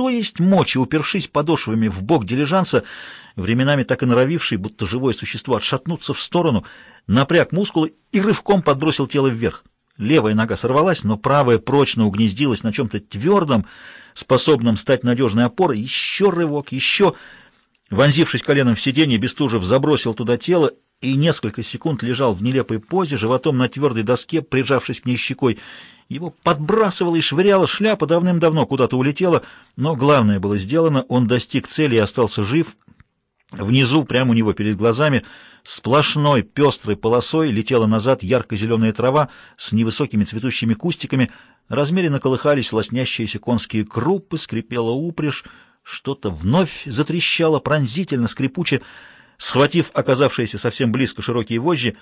что есть мочи, упершись подошвами в бок дилижанса, временами так и норовивший, будто живое существо, отшатнуться в сторону, напряг мускулы и рывком подбросил тело вверх. Левая нога сорвалась, но правая прочно угнездилась на чем-то твердом, способном стать надежной опорой. Еще рывок, еще... Вонзившись коленом в сиденье, Бестужев забросил туда тело и несколько секунд лежал в нелепой позе, животом на твердой доске, прижавшись к ней щекой. Его подбрасывало и швыряло, шляпа давным-давно куда-то улетела, но главное было сделано, он достиг цели и остался жив. Внизу, прямо у него перед глазами, сплошной пестрой полосой летела назад ярко-зеленая трава с невысокими цветущими кустиками, размеренно колыхались лоснящиеся конские крупы, скрипела упряжь, что-то вновь затрещало пронзительно, скрипуче. Схватив оказавшиеся совсем близко широкие вожжи,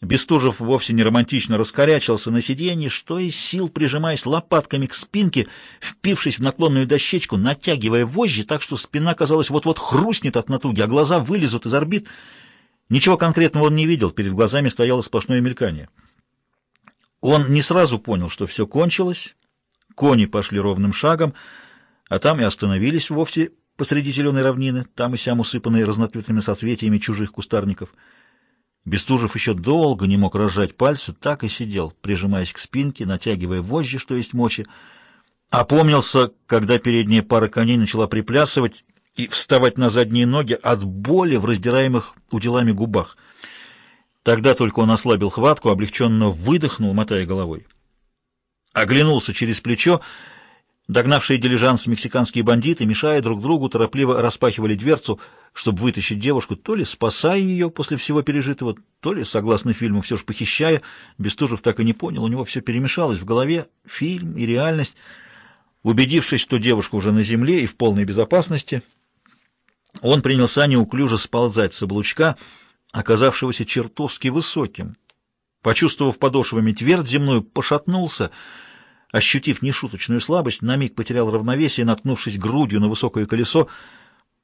Бестужев вовсе не романтично раскорячился на сиденье, что из сил прижимаясь лопатками к спинке, впившись в наклонную дощечку, натягивая вожжи так, что спина, казалось, вот-вот хрустнет от натуги, а глаза вылезут из орбит. Ничего конкретного он не видел, перед глазами стояло сплошное мелькание. Он не сразу понял, что все кончилось, кони пошли ровным шагом, а там и остановились вовсе посреди зеленой равнины, там и сям усыпанные разноцветными соцветиями чужих кустарников. Бестужев еще долго не мог разжать пальцы, так и сидел, прижимаясь к спинке, натягивая вожжи, что есть мочи. Опомнился, когда передняя пара коней начала приплясывать и вставать на задние ноги от боли в раздираемых уделами губах. Тогда только он ослабил хватку, облегченно выдохнул, мотая головой. Оглянулся через плечо, Догнавшие дилижанс мексиканские бандиты, мешая друг другу, торопливо распахивали дверцу, чтобы вытащить девушку, то ли спасая ее после всего пережитого, то ли, согласно фильму, все же похищая. Бестужев так и не понял, у него все перемешалось в голове, фильм и реальность. Убедившись, что девушка уже на земле и в полной безопасности, он принялся неуклюже сползать с облучка, оказавшегося чертовски высоким. Почувствовав подошвами твердь земную, пошатнулся — ощутив нешуточную слабость, на миг потерял равновесие, наткнувшись грудью на высокое колесо,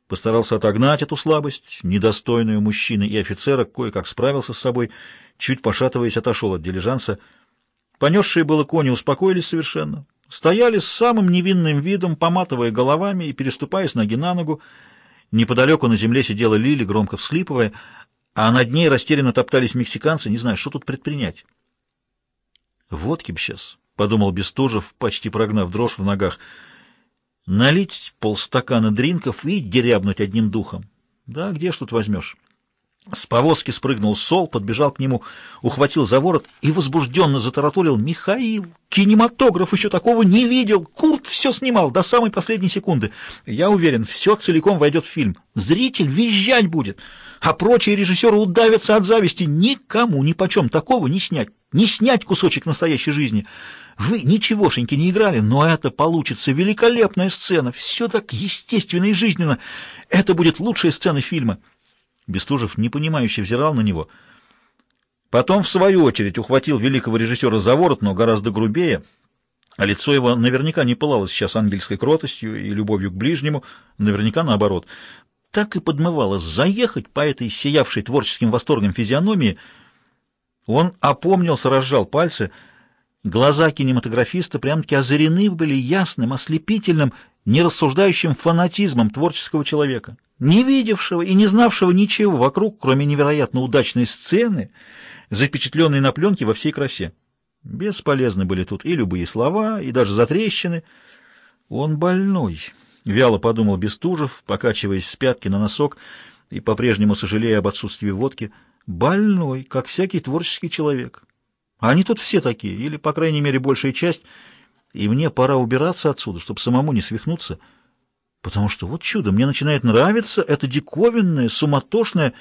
постарался отогнать эту слабость, недостойную мужчины и офицера, кое-как справился с собой, чуть пошатываясь, отошел от дилижанса. Понесшие было кони успокоились совершенно, стояли с самым невинным видом, поматывая головами и переступая с ноги на ногу. Неподалеку на земле сидела Лили, громко всхлипывая, а над ней растерянно топтались мексиканцы, не знаю, что тут предпринять. Водки б сейчас. — подумал Бестужев, почти прогнав дрожь в ногах. «Налить полстакана дринков и дерябнуть одним духом. Да, где ж тут возьмешь?» С повозки спрыгнул Сол, подбежал к нему, ухватил за ворот и возбужденно затараторил. «Михаил, кинематограф еще такого не видел! Курт все снимал до самой последней секунды. Я уверен, все целиком войдет в фильм. Зритель визжать будет, а прочие режиссеры удавятся от зависти. Никому ни почем такого не снять, не снять кусочек настоящей жизни». Вы ничегошеньки не играли, но это получится великолепная сцена. Все так естественно и жизненно. Это будет лучшая сцена фильма. Бестужев непонимающе взирал на него. Потом, в свою очередь, ухватил великого режиссера за ворот, но гораздо грубее, а лицо его наверняка не пылало сейчас ангельской кротостью и любовью к ближнему, наверняка наоборот. Так и подмывало заехать по этой сиявшей творческим восторгом физиономии. Он опомнился, разжал пальцы — Глаза кинематографиста прям-таки озарены были ясным, ослепительным, нерассуждающим фанатизмом творческого человека, не видевшего и не знавшего ничего вокруг, кроме невероятно удачной сцены, запечатленной на пленке во всей красе. Бесполезны были тут и любые слова, и даже затрещины. Он больной, — вяло подумал Бестужев, покачиваясь с пятки на носок и по-прежнему сожалея об отсутствии водки. Больной, как всякий творческий человек. А они тут все такие, или, по крайней мере, большая часть. И мне пора убираться отсюда, чтобы самому не свихнуться. Потому что, вот чудо, мне начинает нравиться это диковинное, суматошное,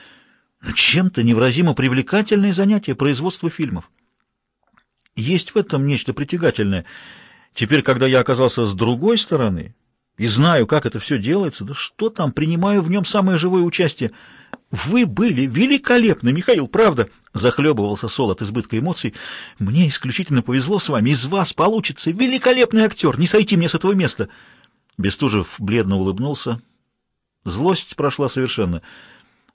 чем-то невразимо привлекательное занятие производства фильмов. Есть в этом нечто притягательное. Теперь, когда я оказался с другой стороны и знаю, как это все делается, да что там, принимаю в нем самое живое участие. Вы были великолепны, Михаил, правда? Захлебывался Сол от избытка эмоций. «Мне исключительно повезло с вами. Из вас получится великолепный актер. Не сойти мне с этого места!» Бестужев бледно улыбнулся. Злость прошла совершенно.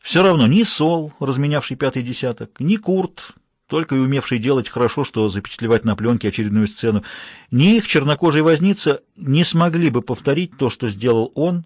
Все равно ни Сол, разменявший пятый десяток, ни Курт, только и умевший делать хорошо, что запечатлевать на пленке очередную сцену, ни их чернокожий возница не смогли бы повторить то, что сделал он